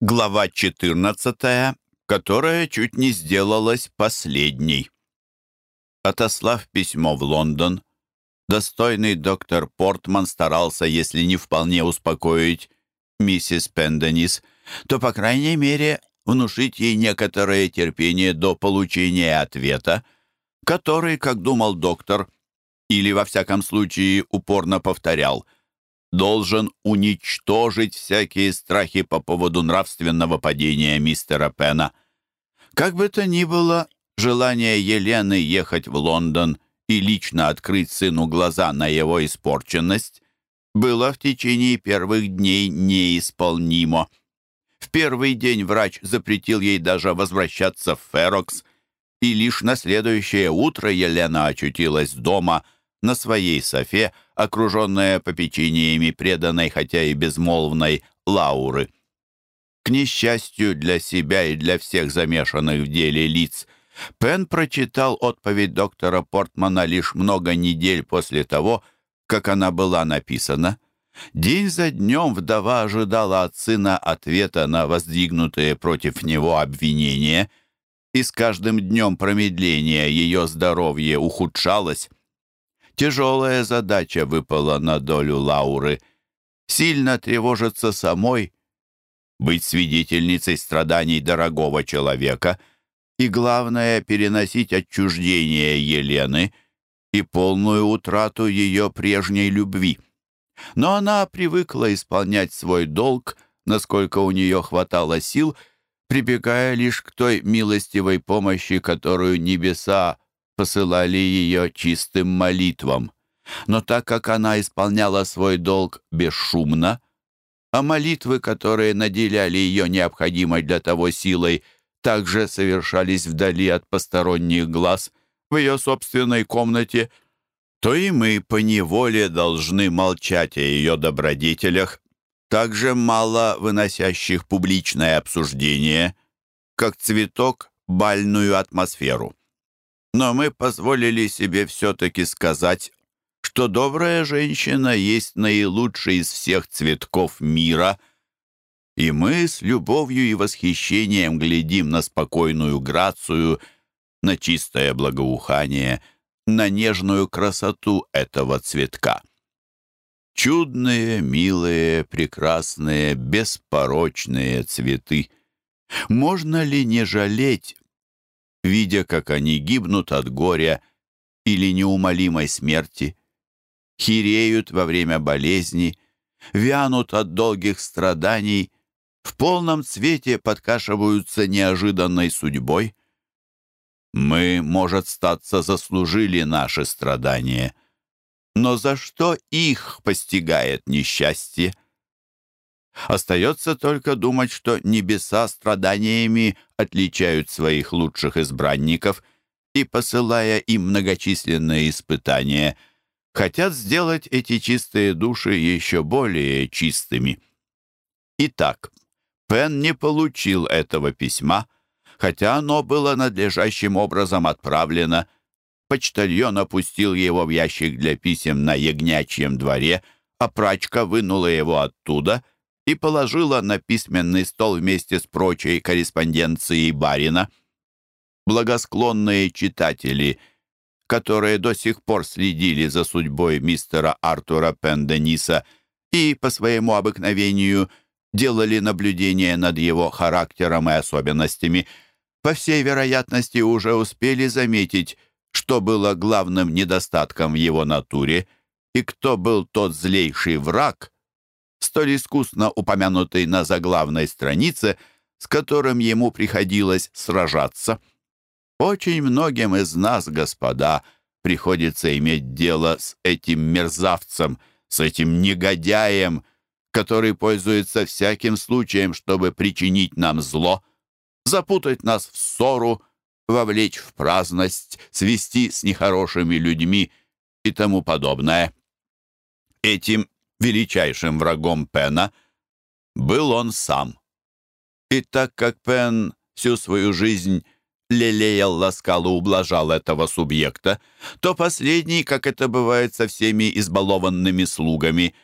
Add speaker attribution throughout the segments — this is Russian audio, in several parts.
Speaker 1: Глава 14, которая чуть не сделалась последней. Отослав письмо в Лондон, достойный доктор Портман старался, если не вполне успокоить миссис Пенденис, то, по крайней мере, внушить ей некоторое терпение до получения ответа, который, как думал доктор, или, во всяком случае, упорно повторял – должен уничтожить всякие страхи по поводу нравственного падения мистера Пена. Как бы то ни было, желание Елены ехать в Лондон и лично открыть сыну глаза на его испорченность было в течение первых дней неисполнимо. В первый день врач запретил ей даже возвращаться в Ферокс, и лишь на следующее утро Елена очутилась дома на своей софе, окруженная попечениями преданной, хотя и безмолвной, Лауры. К несчастью для себя и для всех замешанных в деле лиц, Пен прочитал отповедь доктора Портмана лишь много недель после того, как она была написана. День за днем вдова ожидала от сына ответа на воздвигнутые против него обвинения, и с каждым днем промедления ее здоровье ухудшалось. Тяжелая задача выпала на долю Лауры. Сильно тревожиться самой, быть свидетельницей страданий дорогого человека и, главное, переносить отчуждение Елены и полную утрату ее прежней любви. Но она привыкла исполнять свой долг, насколько у нее хватало сил, прибегая лишь к той милостивой помощи, которую небеса посылали ее чистым молитвам. Но так как она исполняла свой долг бесшумно, а молитвы, которые наделяли ее необходимой для того силой, также совершались вдали от посторонних глаз в ее собственной комнате, то и мы поневоле должны молчать о ее добродетелях, также мало выносящих публичное обсуждение, как цветок бальную атмосферу. Но мы позволили себе все-таки сказать, что добрая женщина есть наилучший из всех цветков мира, и мы с любовью и восхищением глядим на спокойную грацию, на чистое благоухание, на нежную красоту этого цветка. Чудные, милые, прекрасные, беспорочные цветы. Можно ли не жалеть видя, как они гибнут от горя или неумолимой смерти, хиреют во время болезни, вянут от долгих страданий, в полном цвете подкашиваются неожиданной судьбой. Мы, может, статься, заслужили наши страдания, но за что их постигает несчастье? Остается только думать, что небеса страданиями отличают своих лучших избранников и, посылая им многочисленные испытания, хотят сделать эти чистые души еще более чистыми. Итак, Пен не получил этого письма, хотя оно было надлежащим образом отправлено. Почтальон опустил его в ящик для писем на ягнячьем дворе, а прачка вынула его оттуда — и положила на письменный стол вместе с прочей корреспонденцией барина. Благосклонные читатели, которые до сих пор следили за судьбой мистера Артура Пендениса и по своему обыкновению делали наблюдения над его характером и особенностями, по всей вероятности уже успели заметить, что было главным недостатком в его натуре и кто был тот злейший враг — столь искусно упомянутый на заглавной странице, с которым ему приходилось сражаться. Очень многим из нас, господа, приходится иметь дело с этим мерзавцем, с этим негодяем, который пользуется всяким случаем, чтобы причинить нам зло, запутать нас в ссору, вовлечь в праздность, свести с нехорошими людьми и тому подобное. Этим величайшим врагом Пена был он сам. И так как Пен всю свою жизнь лелеял, ласкал и ублажал этого субъекта, то последний, как это бывает со всеми избалованными слугами,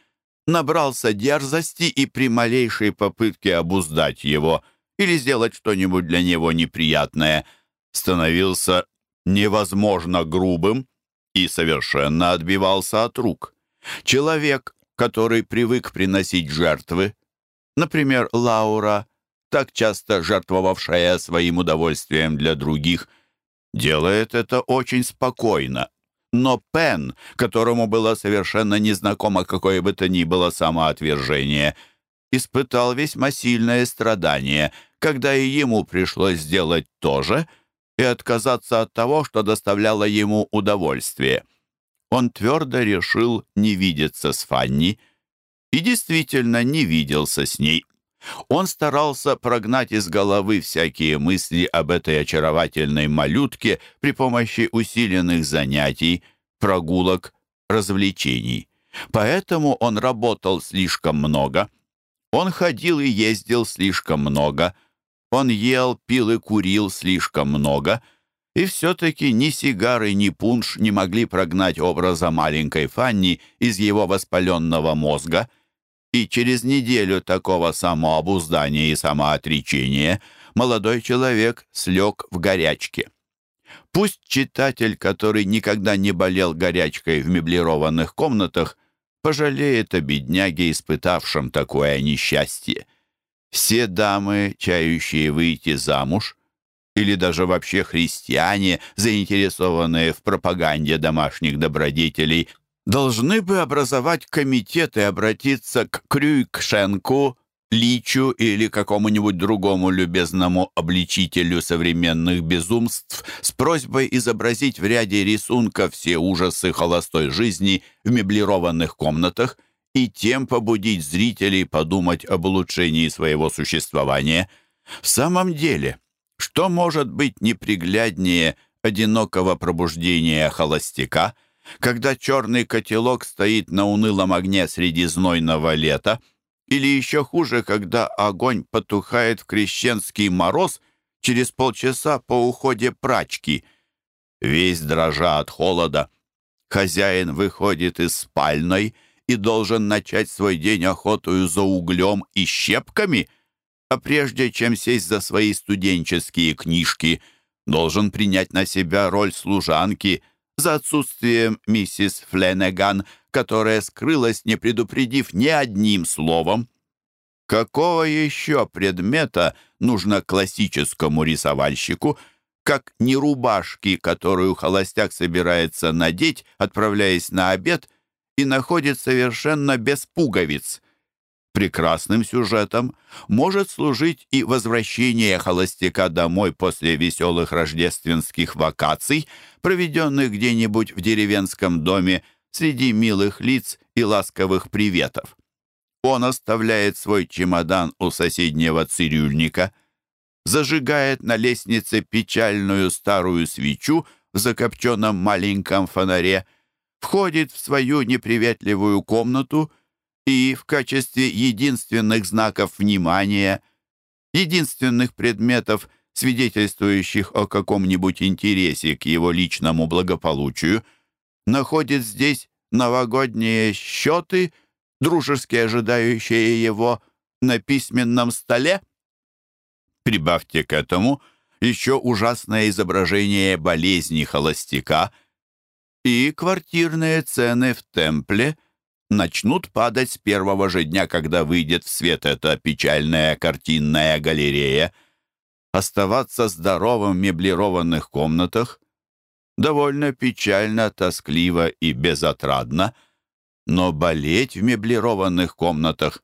Speaker 1: набрался дерзости и при малейшей попытке обуздать его или сделать что-нибудь для него неприятное, становился невозможно грубым и совершенно отбивался от рук. Человек, который привык приносить жертвы, например, Лаура, так часто жертвовавшая своим удовольствием для других, делает это очень спокойно. Но Пен, которому было совершенно незнакомо какое бы то ни было самоотвержение, испытал весьма сильное страдание, когда и ему пришлось сделать то же и отказаться от того, что доставляло ему удовольствие. Он твердо решил не видеться с Фанни и действительно не виделся с ней. Он старался прогнать из головы всякие мысли об этой очаровательной малютке при помощи усиленных занятий, прогулок, развлечений. Поэтому он работал слишком много. Он ходил и ездил слишком много. Он ел, пил и курил слишком много. И все-таки ни сигары, ни пунш не могли прогнать образа маленькой Фанни из его воспаленного мозга — и через неделю такого самообуздания и самоотречения молодой человек слег в горячке. Пусть читатель, который никогда не болел горячкой в меблированных комнатах, пожалеет о бедняге, испытавшем такое несчастье. Все дамы, чающие выйти замуж, или даже вообще христиане, заинтересованные в пропаганде домашних добродетелей, должны бы образовать комитет и обратиться к Крюйкшенку, Личу или какому-нибудь другому любезному обличителю современных безумств с просьбой изобразить в ряде рисунков все ужасы холостой жизни в меблированных комнатах и тем побудить зрителей подумать об улучшении своего существования. В самом деле, что может быть непригляднее одинокого пробуждения холостяка – когда черный котелок стоит на унылом огне среди знойного лета, или еще хуже, когда огонь потухает в крещенский мороз через полчаса по уходе прачки. Весь дрожа от холода, хозяин выходит из спальной и должен начать свой день охотою за углем и щепками, а прежде чем сесть за свои студенческие книжки, должен принять на себя роль служанки — за отсутствием миссис Фленеган, которая скрылась, не предупредив ни одним словом. Какого еще предмета нужно классическому рисовальщику, как не рубашки, которую холостяк собирается надеть, отправляясь на обед, и находит совершенно без пуговиц? Прекрасным сюжетом может служить и возвращение холостяка домой после веселых рождественских вакаций, проведенных где-нибудь в деревенском доме среди милых лиц и ласковых приветов. Он оставляет свой чемодан у соседнего цирюльника, зажигает на лестнице печальную старую свечу в закопченном маленьком фонаре, входит в свою неприветливую комнату — и в качестве единственных знаков внимания, единственных предметов, свидетельствующих о каком-нибудь интересе к его личному благополучию, находит здесь новогодние счеты, дружески ожидающие его на письменном столе? Прибавьте к этому еще ужасное изображение болезни холостяка и квартирные цены в темпле – начнут падать с первого же дня, когда выйдет в свет эта печальная картинная галерея. Оставаться здоровым в меблированных комнатах довольно печально, тоскливо и безотрадно, но болеть в меблированных комнатах,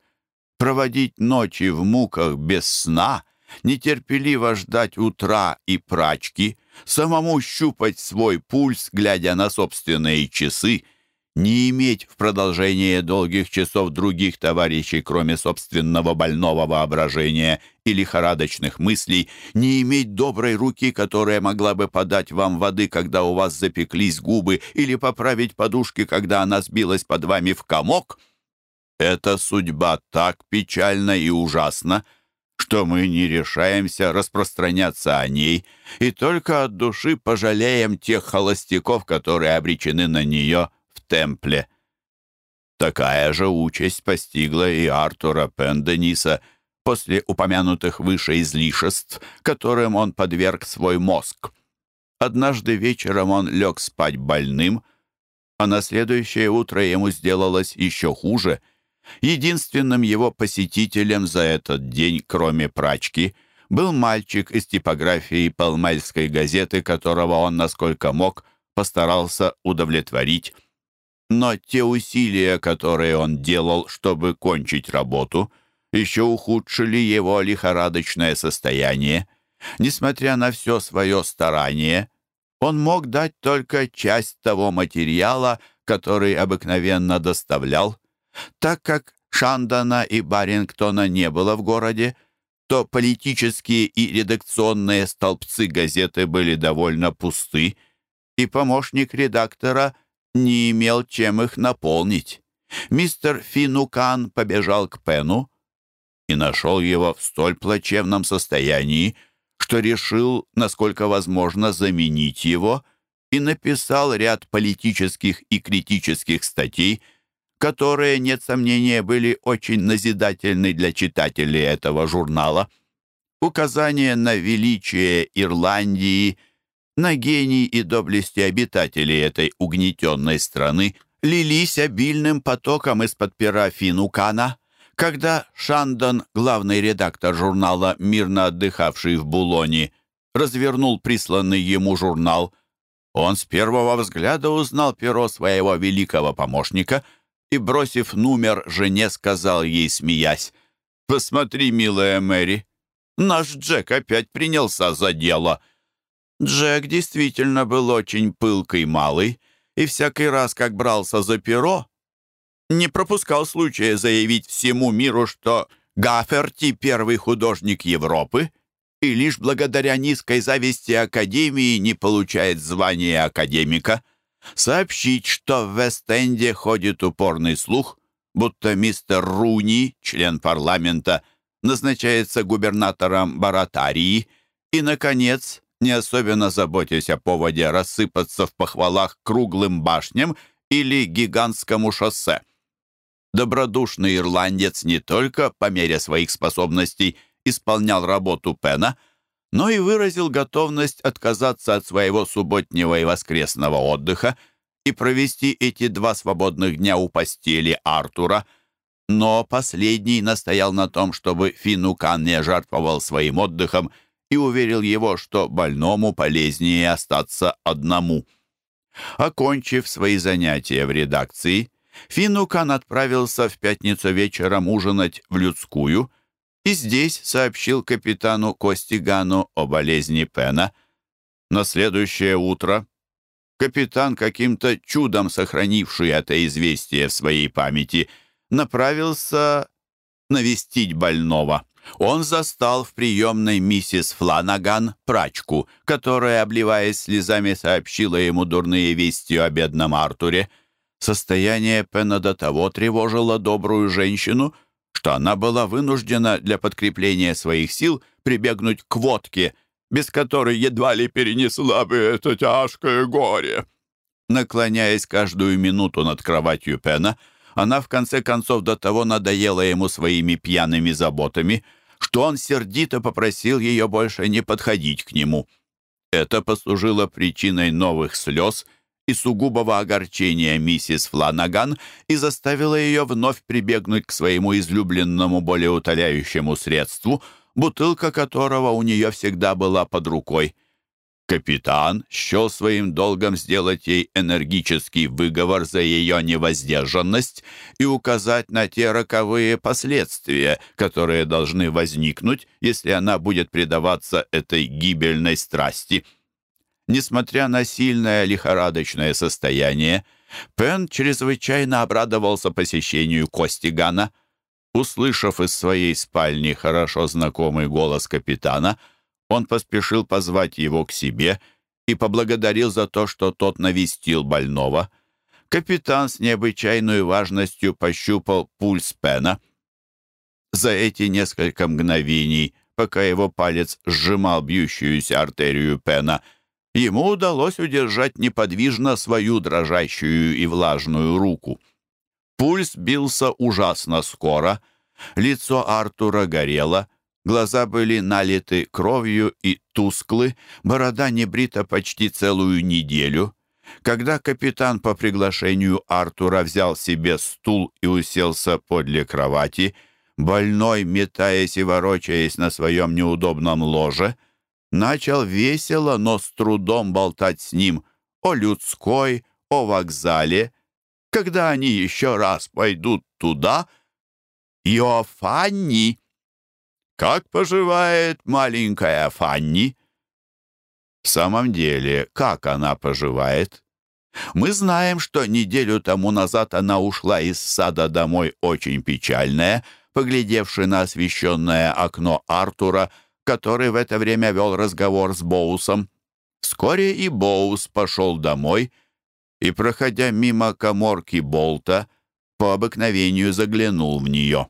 Speaker 1: проводить ночи в муках без сна, нетерпеливо ждать утра и прачки, самому щупать свой пульс, глядя на собственные часы — не иметь в продолжение долгих часов других товарищей, кроме собственного больного воображения и лихорадочных мыслей, не иметь доброй руки, которая могла бы подать вам воды, когда у вас запеклись губы, или поправить подушки, когда она сбилась под вами в комок, эта судьба так печальна и ужасна, что мы не решаемся распространяться о ней и только от души пожалеем тех холостяков, которые обречены на нее в темпле. Такая же участь постигла и Артура Пендениса после упомянутых выше излишеств, которым он подверг свой мозг. Однажды вечером он лег спать больным, а на следующее утро ему сделалось еще хуже. Единственным его посетителем за этот день, кроме прачки, был мальчик из типографии Палмельской газеты, которого он, насколько мог, постарался удовлетворить. Но те усилия, которые он делал, чтобы кончить работу, еще ухудшили его лихорадочное состояние. Несмотря на все свое старание, он мог дать только часть того материала, который обыкновенно доставлял. Так как Шандана и Барингтона не было в городе, то политические и редакционные столбцы газеты были довольно пусты, и помощник редактора не имел чем их наполнить. Мистер Финукан побежал к Пену и нашел его в столь плачевном состоянии, что решил, насколько возможно, заменить его и написал ряд политических и критических статей, которые, нет сомнения, были очень назидательны для читателей этого журнала. Указания на величие Ирландии, на гений и доблести обитателей этой угнетенной страны лились обильным потоком из-под пера Финукана. Когда Шандон, главный редактор журнала, мирно отдыхавший в Булоне, развернул присланный ему журнал, он с первого взгляда узнал перо своего великого помощника и, бросив номер жене, сказал ей, смеясь, «Посмотри, милая Мэри, наш Джек опять принялся за дело». Джек действительно был очень пылкой малый, и всякий раз, как брался за перо, не пропускал случая заявить всему миру, что Гаферти — первый художник Европы, и лишь благодаря низкой зависти Академии не получает звания академика. Сообщить, что в Вест-Энде ходит упорный слух, будто мистер Руни, член парламента, назначается губернатором Баратарии, и, наконец, не особенно заботясь о поводе рассыпаться в похвалах круглым башням или гигантскому шоссе добродушный ирландец не только по мере своих способностей исполнял работу Пена, но и выразил готовность отказаться от своего субботнего и воскресного отдыха и провести эти два свободных дня у постели Артура. Но последний настоял на том, чтобы Финукан не жертвовал своим отдыхом и уверил его, что больному полезнее остаться одному. Окончив свои занятия в редакции, Финукан отправился в пятницу вечером ужинать в людскую и здесь сообщил капитану Костигану о болезни Пена. На следующее утро капитан, каким-то чудом сохранивший это известие в своей памяти, направился навестить больного. Он застал в приемной миссис Фланаган прачку, которая, обливаясь слезами, сообщила ему дурные вести о бедном Артуре — Состояние Пена до того тревожило добрую женщину, что она была вынуждена для подкрепления своих сил прибегнуть к водке, без которой едва ли перенесла бы это тяжкое горе. Наклоняясь каждую минуту над кроватью Пена, она в конце концов до того надоела ему своими пьяными заботами, что он сердито попросил ее больше не подходить к нему. Это послужило причиной новых слез — и сугубого огорчения миссис Фланаган и заставила ее вновь прибегнуть к своему излюбленному болеутоляющему средству, бутылка которого у нее всегда была под рукой. Капитан счел своим долгом сделать ей энергический выговор за ее невоздержанность и указать на те роковые последствия, которые должны возникнуть, если она будет предаваться этой гибельной страсти — Несмотря на сильное лихорадочное состояние, Пен чрезвычайно обрадовался посещению Костигана. Услышав из своей спальни хорошо знакомый голос капитана, он поспешил позвать его к себе и поблагодарил за то, что тот навестил больного. Капитан с необычайной важностью пощупал пульс Пена. За эти несколько мгновений, пока его палец сжимал бьющуюся артерию Пена, — ему удалось удержать неподвижно свою дрожащую и влажную руку. Пульс бился ужасно скоро, лицо Артура горело, глаза были налиты кровью и тусклы, борода не брита почти целую неделю. Когда капитан по приглашению Артура взял себе стул и уселся подле кровати, больной, метаясь и ворочаясь на своем неудобном ложе, начал весело, но с трудом болтать с ним о людской, о вокзале, когда они еще раз пойдут туда, и о Фанни. Как поживает маленькая Фанни? В самом деле, как она поживает? Мы знаем, что неделю тому назад она ушла из сада домой очень печальная, поглядевши на освещенное окно Артура, который в это время вел разговор с Боусом. Вскоре и Боус пошел домой и, проходя мимо коморки Болта, по обыкновению заглянул в нее.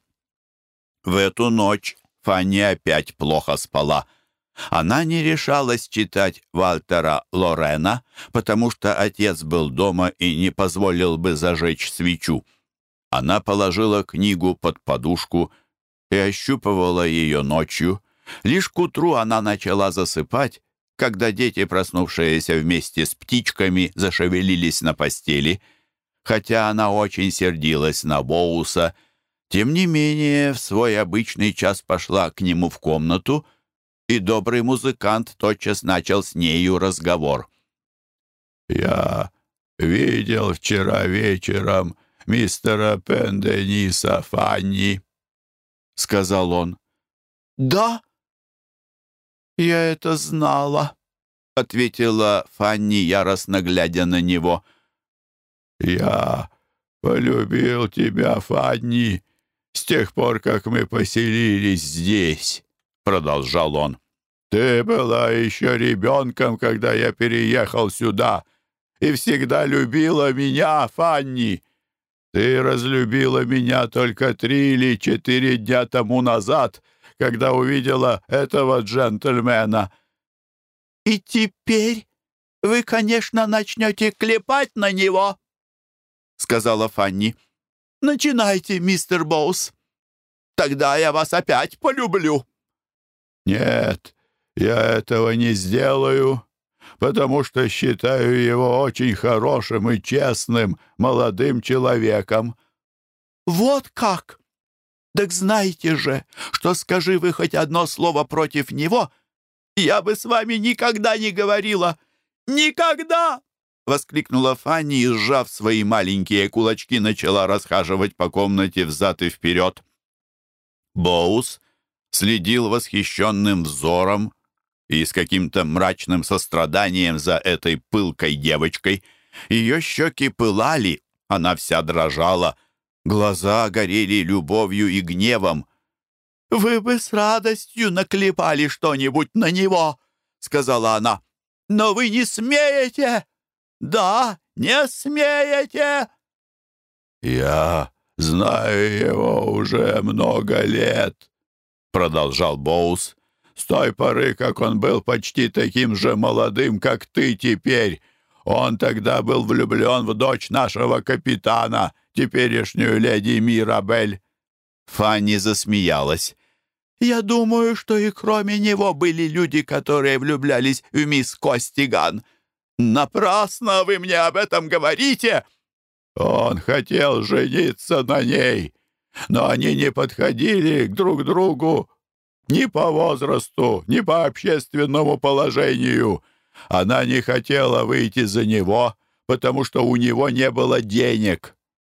Speaker 1: В эту ночь Фанни опять плохо спала. Она не решалась читать Вальтера Лорена, потому что отец был дома и не позволил бы зажечь свечу. Она положила книгу под подушку и ощупывала ее ночью. Лишь к утру она начала засыпать, когда дети, проснувшиеся вместе с птичками, зашевелились на постели. Хотя она очень сердилась на Боуса, тем не менее в свой обычный час пошла к нему в комнату, и добрый музыкант тотчас начал с нею разговор.
Speaker 2: «Я видел вчера вечером мистера Пендениса Фанни», — сказал он.
Speaker 1: «Да?» «Я это знала», — ответила Фанни, яростно глядя на него.
Speaker 2: «Я полюбил тебя, Фанни, с тех пор, как мы поселились здесь», — продолжал он. «Ты была еще ребенком, когда я переехал сюда, и всегда любила меня, Фанни. Ты разлюбила меня только три или четыре дня тому назад, когда увидела этого джентльмена.
Speaker 1: «И теперь вы, конечно, начнете клепать на него», — сказала Фанни. «Начинайте, мистер Боус. Тогда я вас опять полюблю».
Speaker 2: «Нет, я этого не сделаю, потому что считаю его очень хорошим и честным молодым человеком».
Speaker 1: «Вот как!» Так знаете же, что скажи вы хоть одно слово против него, я бы с вами никогда не говорила. Никогда!» Воскликнула Фанни и, сжав свои маленькие кулачки, начала расхаживать по комнате взад и вперед. Боус следил восхищенным взором и с каким-то мрачным состраданием за этой пылкой девочкой. Ее щеки пылали, она вся дрожала — Глаза горели любовью и гневом. «Вы бы с радостью наклепали что-нибудь на него», — сказала она. «Но вы не смеете! Да, не смеете!»
Speaker 2: «Я знаю его уже много лет», — продолжал Боус. «С той поры, как он был почти таким же молодым, как ты теперь. Он тогда был влюблен в дочь нашего капитана, теперешнюю леди Мирабель».
Speaker 1: Фанни засмеялась. «Я думаю, что и кроме него были люди, которые влюблялись в мисс Костиган. Напрасно вы мне об этом говорите!»
Speaker 2: «Он хотел жениться на ней, но они не подходили друг другу ни по возрасту, ни по общественному положению. Она не хотела выйти за него, потому что у него не было денег.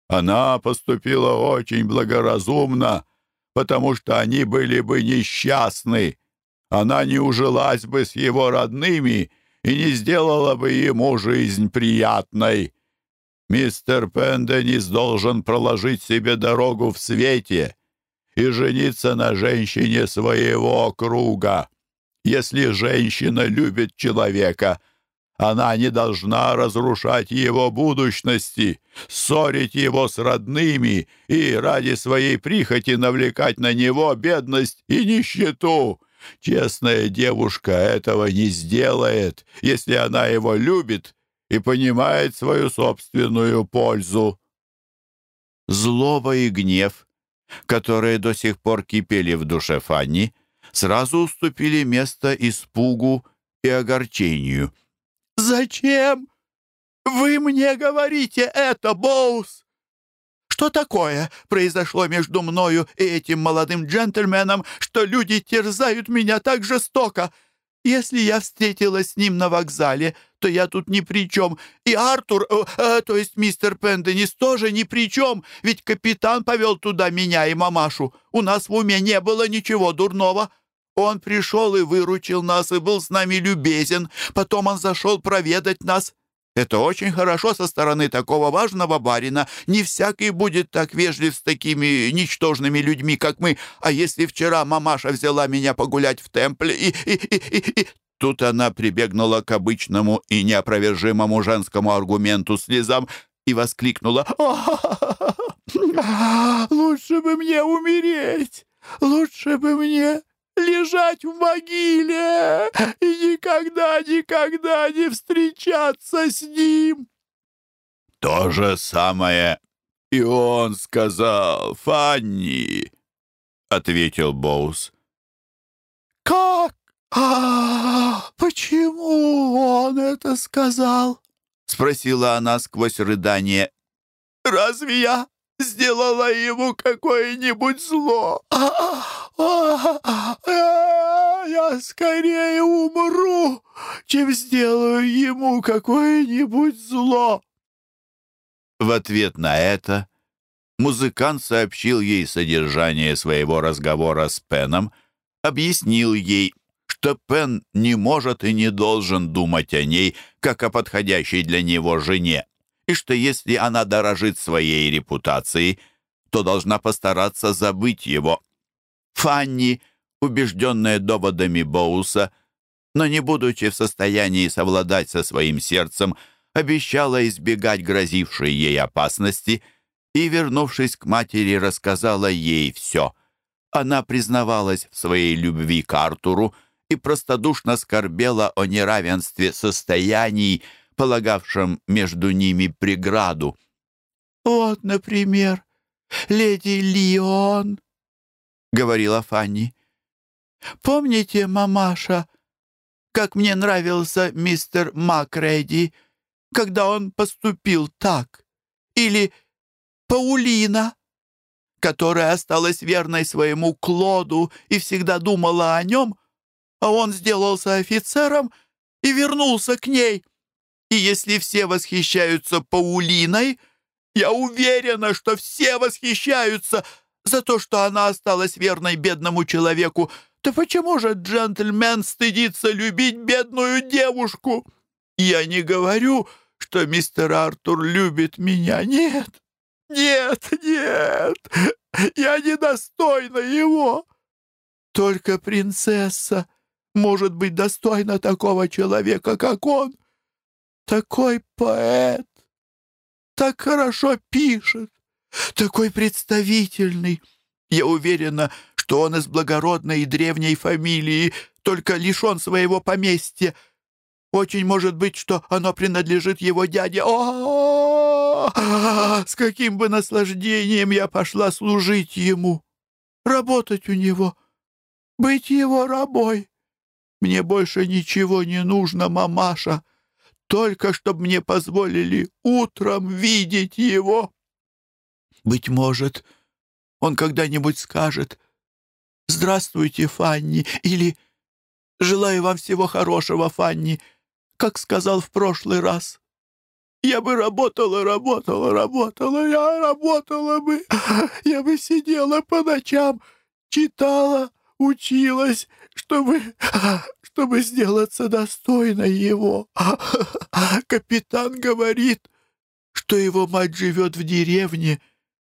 Speaker 2: Она поступила очень благоразумно, потому что они были бы несчастны. Она не ужилась бы с его родными и не сделала бы ему жизнь приятной. Мистер Пенденис должен проложить себе дорогу в свете и жениться на женщине своего круга. Если женщина любит человека — она не должна разрушать его будущности, ссорить его с родными и ради своей прихоти навлекать на него бедность и нищету. Честная девушка этого не сделает, если она его любит и понимает свою собственную пользу.
Speaker 1: Злоба и гнев, которые до сих пор кипели в душе Фанни, сразу уступили место испугу и огорчению.
Speaker 2: «Зачем вы мне говорите это, Боус? Что такое произошло между мною и этим молодым джентльменом, что люди терзают меня так жестоко? Если я встретилась с ним на вокзале, то я тут ни при чем. И Артур, э, э, то есть мистер Пенденис, тоже ни при чем, ведь капитан повел туда меня и мамашу. У нас в уме не было ничего дурного». Он пришел и выручил нас, и был с нами любезен. Потом он зашел проведать нас. Это очень хорошо со стороны такого важного барина. Не всякий будет так вежлив с такими ничтожными людьми, как мы. А если вчера мамаша взяла меня погулять в темпле и... и, и, и, и... Тут она прибегнула к обычному и неопровержимому женскому аргументу слезам и воскликнула «Лучше бы мне умереть! Лучше бы мне лежать в могиле и никогда-никогда не встречаться с ним.
Speaker 1: То же самое и он сказал, Фанни, — ответил Боус.
Speaker 2: «Как? А, почему он это сказал?» — спросила она сквозь рыдание. «Разве я сделала ему какое-нибудь зло. Я скорее умру, чем сделаю ему какое-нибудь зло.
Speaker 1: В ответ на это музыкант сообщил ей содержание своего разговора с Пеном, объяснил ей, что Пен не может и не должен думать о ней, как о подходящей для него жене и что если она дорожит своей репутацией, то должна постараться забыть его. Фанни, убежденная доводами Боуса, но не будучи в состоянии совладать со своим сердцем, обещала избегать грозившей ей опасности и, вернувшись к матери, рассказала ей все. Она признавалась в своей любви к Артуру и простодушно скорбела о неравенстве состояний, полагавшим между ними преграду.
Speaker 2: «Вот, например, леди Лион», — говорила Фанни. «Помните, мамаша, как мне нравился мистер Макреди, когда он поступил так? Или Паулина?» которая осталась верной своему Клоду и всегда думала о нем, а он сделался офицером и вернулся к ней. И если все восхищаются Паулиной, я уверена, что все восхищаются за то, что она осталась верной бедному человеку. То почему же джентльмен стыдится любить бедную девушку? Я не говорю, что мистер Артур любит меня. Нет, нет, нет, я недостойна его. Только принцесса может быть достойна такого человека, как он. Такой поэт, так хорошо пишет, такой представительный. Я уверена, что он из благородной и древней фамилии, только лишен своего поместья. Очень может быть, что оно принадлежит его дяде. О, с каким бы наслаждением я пошла служить ему, работать у него, быть его рабой. Мне больше ничего не нужно, мамаша только чтобы мне позволили утром видеть его. Быть может, он когда-нибудь скажет «Здравствуйте, Фанни» или «Желаю вам всего хорошего, Фанни», как сказал в прошлый раз. Я бы работала, работала, работала, я работала бы, я бы сидела по ночам, читала, училась, чтобы чтобы сделаться достойной его. Капитан говорит, что его мать живет в деревне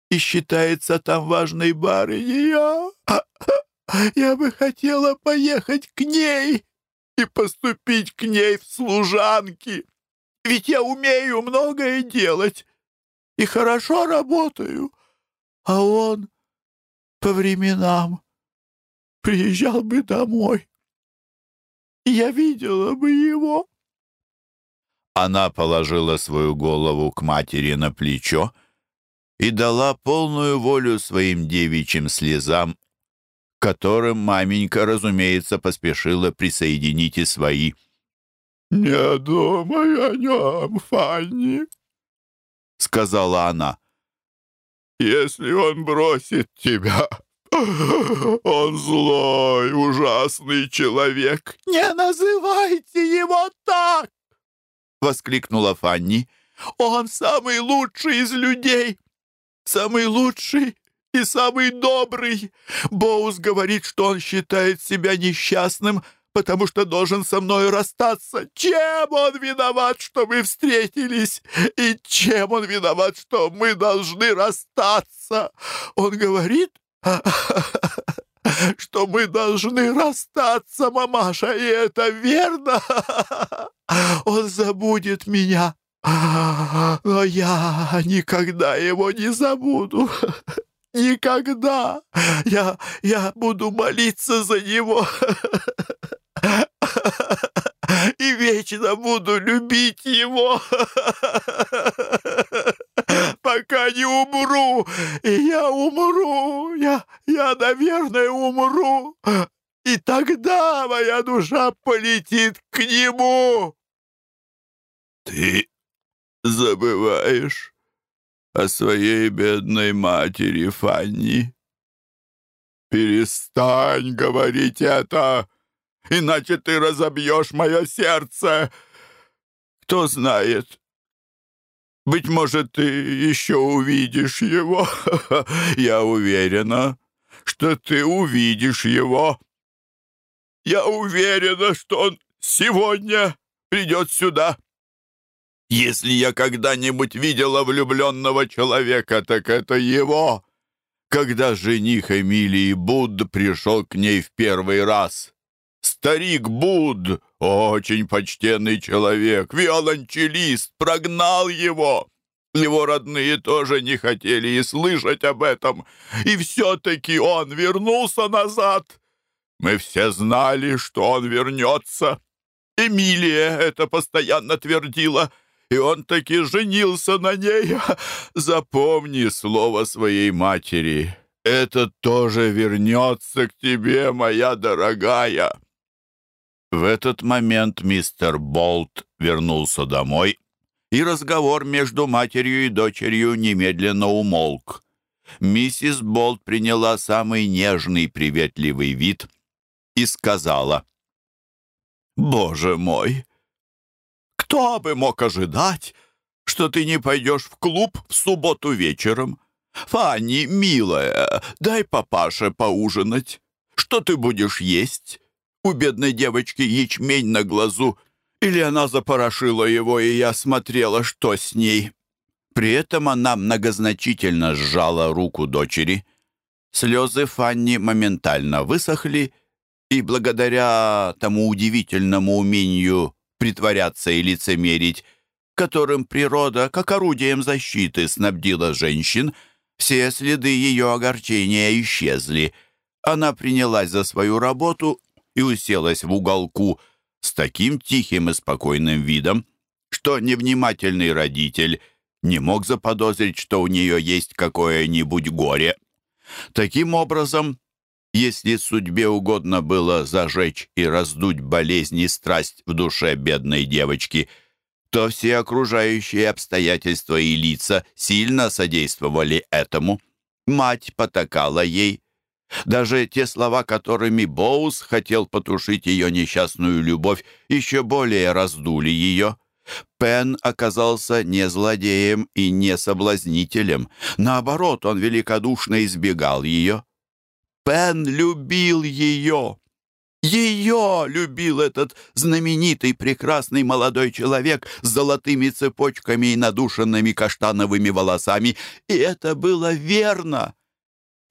Speaker 2: и считается там важной барыней. Я, я бы хотела поехать к ней и поступить к ней в служанки. Ведь я умею многое делать и хорошо работаю. А он по временам приезжал бы домой я видела бы его».
Speaker 1: Она положила свою голову к матери на плечо и дала полную волю своим девичьим слезам, которым маменька, разумеется, поспешила присоединить и свои.
Speaker 2: «Не думай о нем, Фанни», — сказала она. «Если он бросит тебя, он злой, ужасный человек. Не называйте его так!» — воскликнула Фанни. «Он самый лучший из людей, самый лучший и самый добрый. Боус говорит, что он считает себя несчастным, потому что должен со мной расстаться. Чем он виноват, что мы встретились? И чем он виноват, что мы должны расстаться? Он говорит, что мы должны расстаться, мамаша, и это верно. Он забудет меня, но я никогда его не забуду. Никогда! Я, я буду молиться за него и вечно буду любить его, пока не умру. И я умру, я, я, наверное, умру. И тогда моя душа полетит к нему. Ты забываешь о своей бедной матери Фанни. Перестань говорить это, иначе ты разобьешь мое сердце. Кто знает, быть может, ты еще увидишь его. Я уверена, что ты увидишь его. Я уверена, что он сегодня придет сюда. Если я когда-нибудь видела влюбленного человека, так это его. Когда жених Эмилии Будд пришел к ней в первый раз. Старик Буд, очень почтенный человек, виолончелист, прогнал его. Его родные тоже не хотели и слышать об этом. И все-таки он вернулся назад. Мы все знали, что он вернется. Эмилия это постоянно твердила, и он таки женился на ней. Запомни слово своей матери. Это тоже вернется к тебе, моя дорогая.
Speaker 1: В этот момент мистер Болт вернулся домой, и разговор между матерью и дочерью немедленно умолк. Миссис Болт приняла самый нежный приветливый вид и сказала, «Боже мой, кто бы мог ожидать, что ты не пойдешь в клуб в субботу вечером? Фанни, милая, дай папаше поужинать. Что ты будешь есть?» У бедной девочки ячмень на глазу, или она запорошила его, и я смотрела, что с ней. При этом она многозначительно сжала руку дочери. Слезы Фанни моментально высохли, и благодаря тому удивительному умению притворяться и лицемерить, которым природа, как орудием защиты, снабдила женщин, все следы ее огорчения исчезли. Она принялась за свою работу и уселась в уголку с таким тихим и спокойным видом, что невнимательный родитель не мог заподозрить, что у нее есть какое-нибудь горе. Таким образом, если судьбе угодно было зажечь и раздуть болезнь и страсть в душе бедной девочки, то все окружающие обстоятельства и лица сильно содействовали этому. Мать потакала ей, даже те слова, которыми Боус хотел потушить ее несчастную любовь, еще более раздули ее. Пен оказался не злодеем и не соблазнителем. Наоборот, он великодушно избегал ее. Пен любил ее. Ее любил этот знаменитый прекрасный молодой человек с золотыми цепочками и надушенными каштановыми волосами. И это было верно.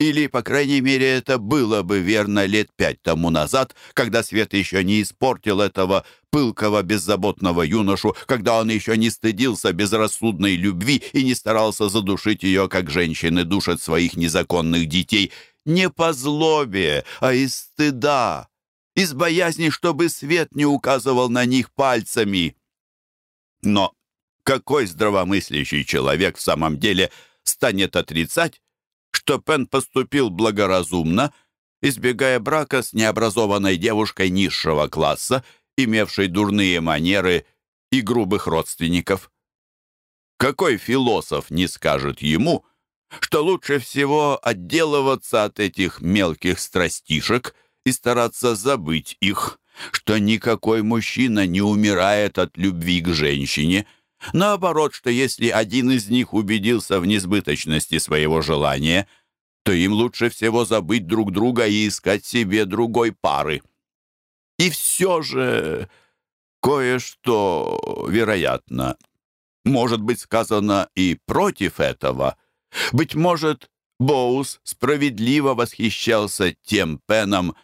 Speaker 1: Или, по крайней мере, это было бы верно лет пять тому назад, когда свет еще не испортил этого пылкого, беззаботного юношу, когда он еще не стыдился безрассудной любви и не старался задушить ее, как женщины душат своих незаконных детей, не по злобе, а из стыда, из боязни, чтобы свет не указывал на них пальцами. Но какой здравомыслящий человек в самом деле станет отрицать, что Пен поступил благоразумно, избегая брака с необразованной девушкой низшего класса, имевшей дурные манеры и грубых родственников. Какой философ не скажет ему, что лучше всего отделываться от этих мелких страстишек и стараться забыть их, что никакой мужчина не умирает от любви к женщине, наоборот, что если один из них убедился в несбыточности своего желания, то им лучше всего забыть друг друга и искать себе другой пары. И все же кое-что, вероятно, может быть сказано и против этого. Быть может, Боус справедливо восхищался тем Пеном,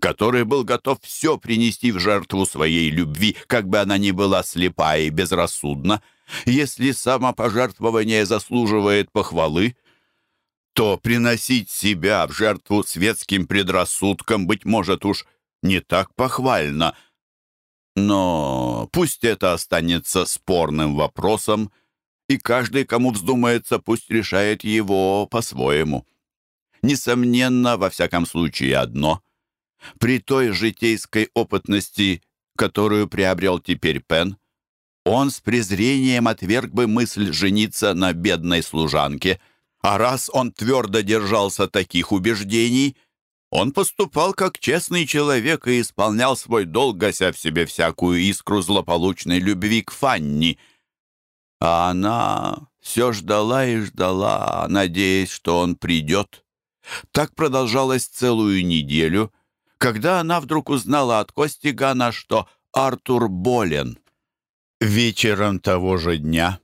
Speaker 1: который был готов все принести в жертву своей любви, как бы она ни была слепа и безрассудна. Если самопожертвование заслуживает похвалы, то приносить себя в жертву светским предрассудкам, быть может, уж не так похвально. Но пусть это останется спорным вопросом, и каждый, кому вздумается, пусть решает его по-своему. Несомненно, во всяком случае, одно. При той житейской опытности, которую приобрел теперь Пен, он с презрением отверг бы мысль жениться на бедной служанке, а раз он твердо держался таких убеждений, он поступал как честный человек и исполнял свой долг, гася в себе всякую искру злополучной любви к Фанни — а она все ждала и ждала, надеясь, что он придет. Так продолжалось целую неделю, когда она вдруг узнала от Костигана, что Артур болен. Вечером того же дня,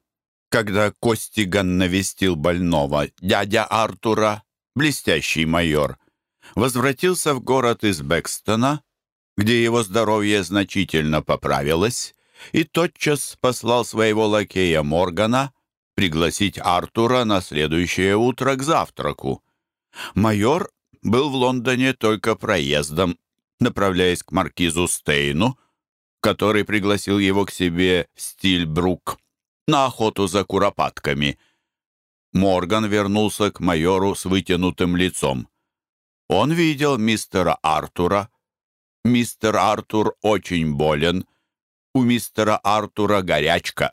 Speaker 1: когда Костиган навестил больного, дядя Артура, блестящий майор, возвратился в город из Бекстона, где его здоровье значительно поправилось, и тотчас послал своего лакея Моргана пригласить Артура на следующее утро к завтраку. Майор был в Лондоне только проездом, направляясь к маркизу Стейну, который пригласил его к себе в Стильбрук на охоту за куропатками. Морган вернулся к майору с вытянутым лицом. Он видел мистера Артура. Мистер Артур очень болен у мистера Артура горячка.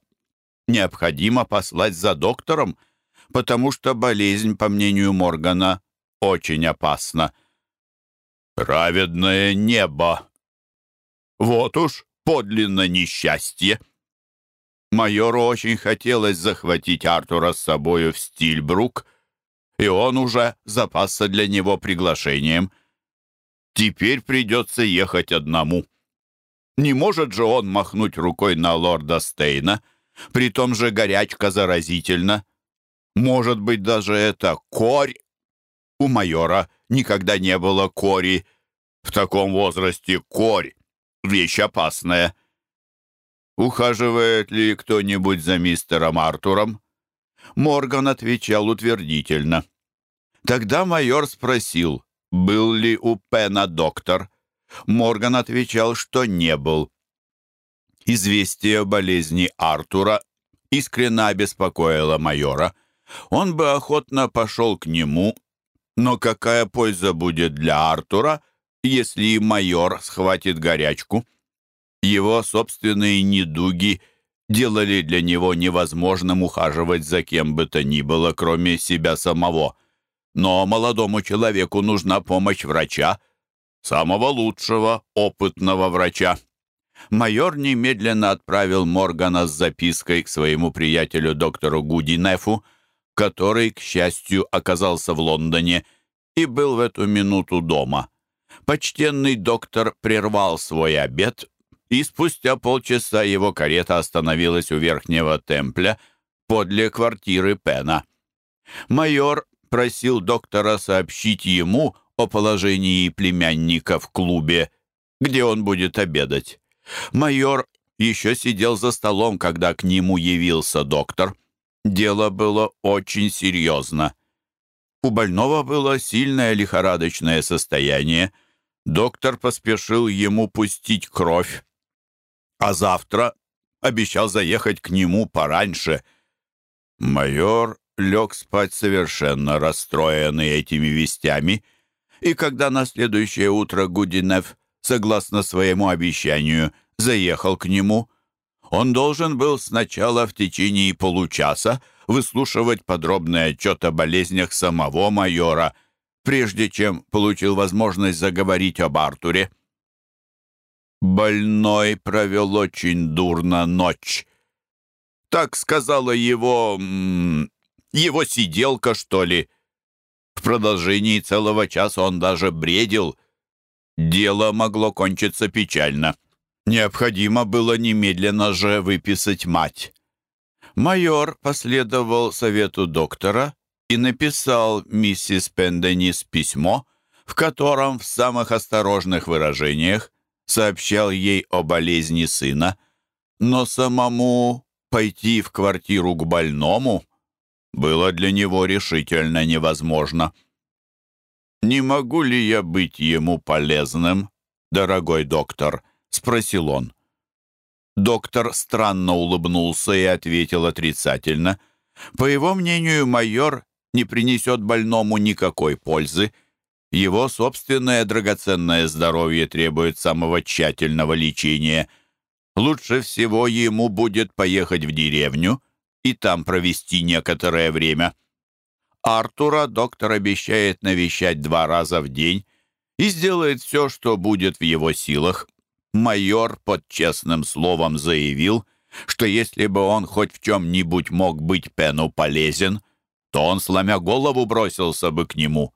Speaker 1: Необходимо послать за доктором, потому что болезнь, по мнению Моргана, очень опасна. «Праведное небо! Вот уж подлинно несчастье!» Майору очень хотелось захватить Артура с собою в Стильбрук, и он уже запасся для него приглашением. Теперь придется ехать одному. Не может же он махнуть рукой на лорда Стейна, при том же горячка заразительна. Может быть, даже это корь? У майора никогда не было кори. В таком возрасте корь — вещь опасная. Ухаживает ли кто-нибудь за мистером Артуром? Морган отвечал утвердительно. Тогда майор спросил, был ли у Пена доктор. Морган отвечал, что не был. Известие о болезни Артура искренне обеспокоило майора. Он бы охотно пошел к нему, но какая польза будет для Артура, если и майор схватит горячку? Его собственные недуги делали для него невозможным ухаживать за кем бы то ни было, кроме себя самого. Но молодому человеку нужна помощь врача, самого лучшего опытного врача. Майор немедленно отправил Моргана с запиской к своему приятелю доктору Гудинефу, который, к счастью, оказался в Лондоне и был в эту минуту дома. Почтенный доктор прервал свой обед, и спустя полчаса его карета остановилась у Верхнего Темпля подле квартиры Пена. Майор просил доктора сообщить ему о положении племянника в клубе, где он будет обедать. Майор еще сидел за столом, когда к нему явился доктор. Дело было очень серьезно. У больного было сильное лихорадочное состояние. Доктор поспешил ему пустить кровь. А завтра обещал заехать к нему пораньше. Майор лег спать совершенно расстроенный этими вестями, и когда на следующее утро Гудинев, согласно своему обещанию, заехал к нему, он должен был сначала в течение получаса выслушивать подробный отчет о болезнях самого майора, прежде чем получил возможность заговорить об Артуре. Больной провел очень дурно ночь. Так сказала его... его сиделка, что ли. В продолжении целого часа он даже бредил. Дело могло кончиться печально. Необходимо было немедленно же выписать мать. Майор последовал совету доктора и написал миссис Пенденис письмо, в котором в самых осторожных выражениях сообщал ей о болезни сына, но самому пойти в квартиру к больному было для него решительно невозможно. «Не могу ли я быть ему полезным, дорогой доктор?» — спросил он. Доктор странно улыбнулся и ответил отрицательно. По его мнению, майор не принесет больному никакой пользы. Его собственное драгоценное здоровье требует самого тщательного лечения. Лучше всего ему будет поехать в деревню и там провести некоторое время. Артура доктор обещает навещать два раза в день и сделает все, что будет в его силах. Майор под честным словом заявил, что если бы он хоть в чем-нибудь мог быть Пену полезен, то он, сломя голову, бросился бы к нему.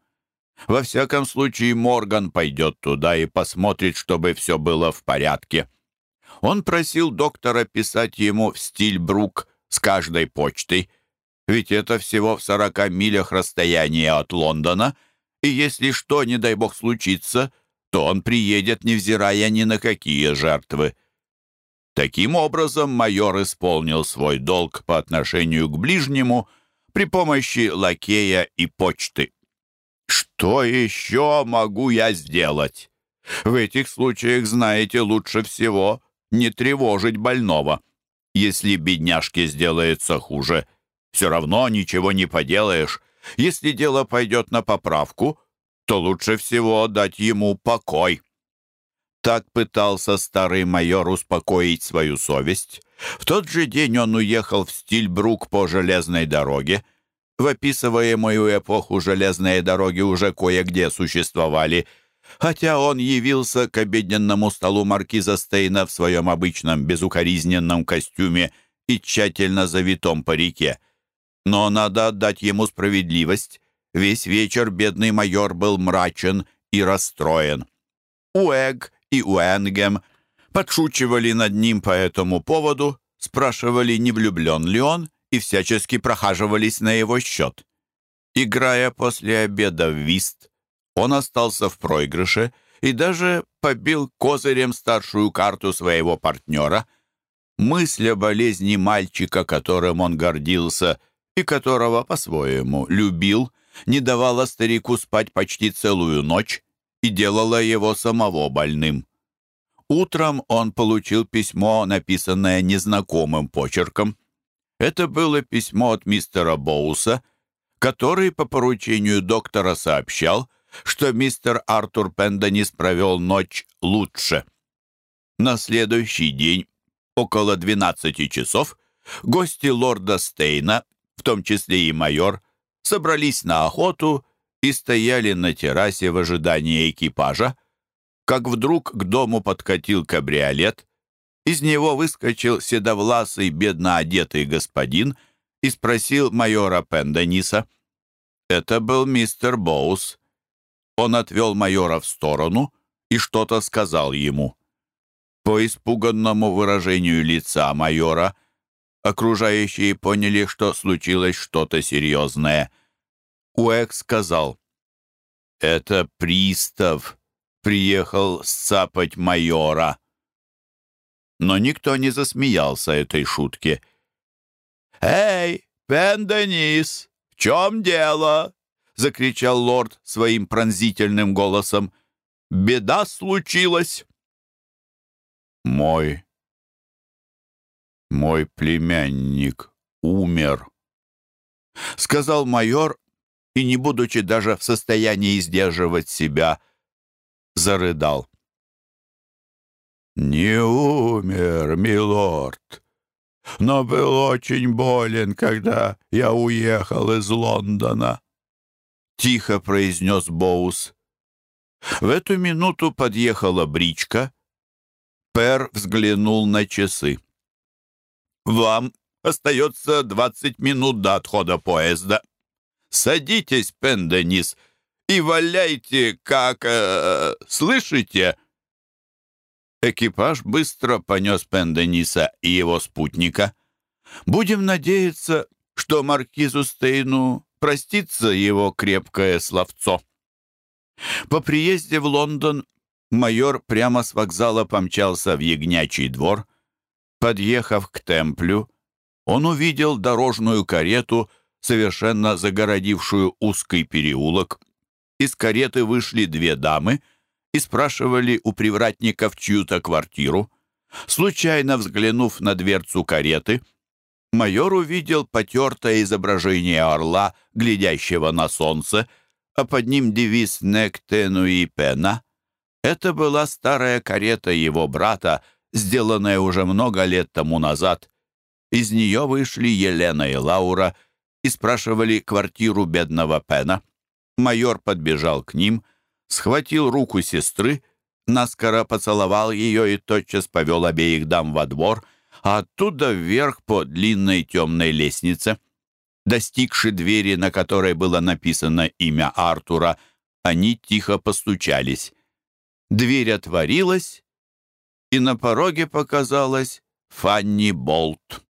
Speaker 1: Во всяком случае, Морган пойдет туда и посмотрит, чтобы все было в порядке. Он просил доктора писать ему в стиль Брук с каждой почтой, ведь это всего в сорока милях расстояния от Лондона, и если что, не дай бог, случится, то он приедет, невзирая ни на какие жертвы. Таким образом, майор исполнил свой долг по отношению к ближнему при помощи лакея и почты. Что еще могу я сделать? В этих случаях, знаете, лучше всего не тревожить больного. Если бедняжке сделается хуже, все равно ничего не поделаешь. Если дело пойдет на поправку, то лучше всего дать ему покой. Так пытался старый майор успокоить свою совесть. В тот же день он уехал в Стильбрук по железной дороге. В описываемую эпоху железные дороги уже кое-где существовали, хотя он явился к обеденному столу маркиза Стейна в своем обычном безукоризненном костюме и тщательно завитом парике. Но надо отдать ему справедливость. Весь вечер бедный майор был мрачен и расстроен. Уэг и Уэнгем подшучивали над ним по этому поводу, спрашивали, не влюблен ли он, и всячески прохаживались на его счет. Играя после обеда в вист, он остался в проигрыше и даже побил козырем старшую карту своего партнера. Мысль о болезни мальчика, которым он гордился и которого по-своему любил, не давала старику спать почти целую ночь и делала его самого больным. Утром он получил письмо, написанное незнакомым почерком. Это было письмо от мистера Боуса, который по поручению доктора сообщал, что мистер Артур Пенденис провел ночь лучше. На следующий день, около 12 часов, гости лорда Стейна, в том числе и майор, собрались на охоту и стояли на террасе в ожидании экипажа, как вдруг к дому подкатил кабриолет, из него выскочил седовласый, бедно одетый господин и спросил майора Пендениса. Это был мистер Боус. Он отвел майора в сторону и что-то сказал ему. По испуганному выражению лица майора окружающие поняли, что случилось что-то серьезное. Уэк сказал, «Это пристав приехал сцапать майора» но никто не засмеялся этой шутке. «Эй, Пенденис, в чем дело?» — закричал лорд своим пронзительным голосом. «Беда случилась!» «Мой, мой племянник умер», — сказал майор, и, не будучи даже в состоянии сдерживать себя, зарыдал.
Speaker 2: «Не умер, милорд, но был очень болен, когда я уехал из Лондона», —
Speaker 1: тихо произнес Боус. В эту минуту подъехала бричка. Пер взглянул на часы. «Вам остается двадцать минут до отхода поезда. Садитесь, Пенденис, и валяйте, как... Э, слышите?» Экипаж быстро понес Пендениса и его спутника. «Будем надеяться, что маркизу Стейну простится его крепкое словцо». По приезде в Лондон майор прямо с вокзала помчался в Ягнячий двор. Подъехав к Темплю, он увидел дорожную карету, совершенно загородившую узкий переулок. Из кареты вышли две дамы и спрашивали у привратников чью-то квартиру. Случайно взглянув на дверцу кареты, майор увидел потертое изображение орла, глядящего на солнце, а под ним девиз «Нек тенуи пена». Это была старая карета его брата, сделанная уже много лет тому назад. Из нее вышли Елена и Лаура и спрашивали квартиру бедного Пена. Майор подбежал к ним, схватил руку сестры, наскоро поцеловал ее и тотчас повел обеих дам во двор, а оттуда вверх по длинной темной лестнице. Достигши двери, на которой было написано имя Артура, они тихо постучались. Дверь отворилась, и на пороге показалась Фанни Болт.